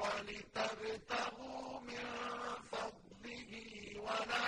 ولتبتغوا من فضله ولا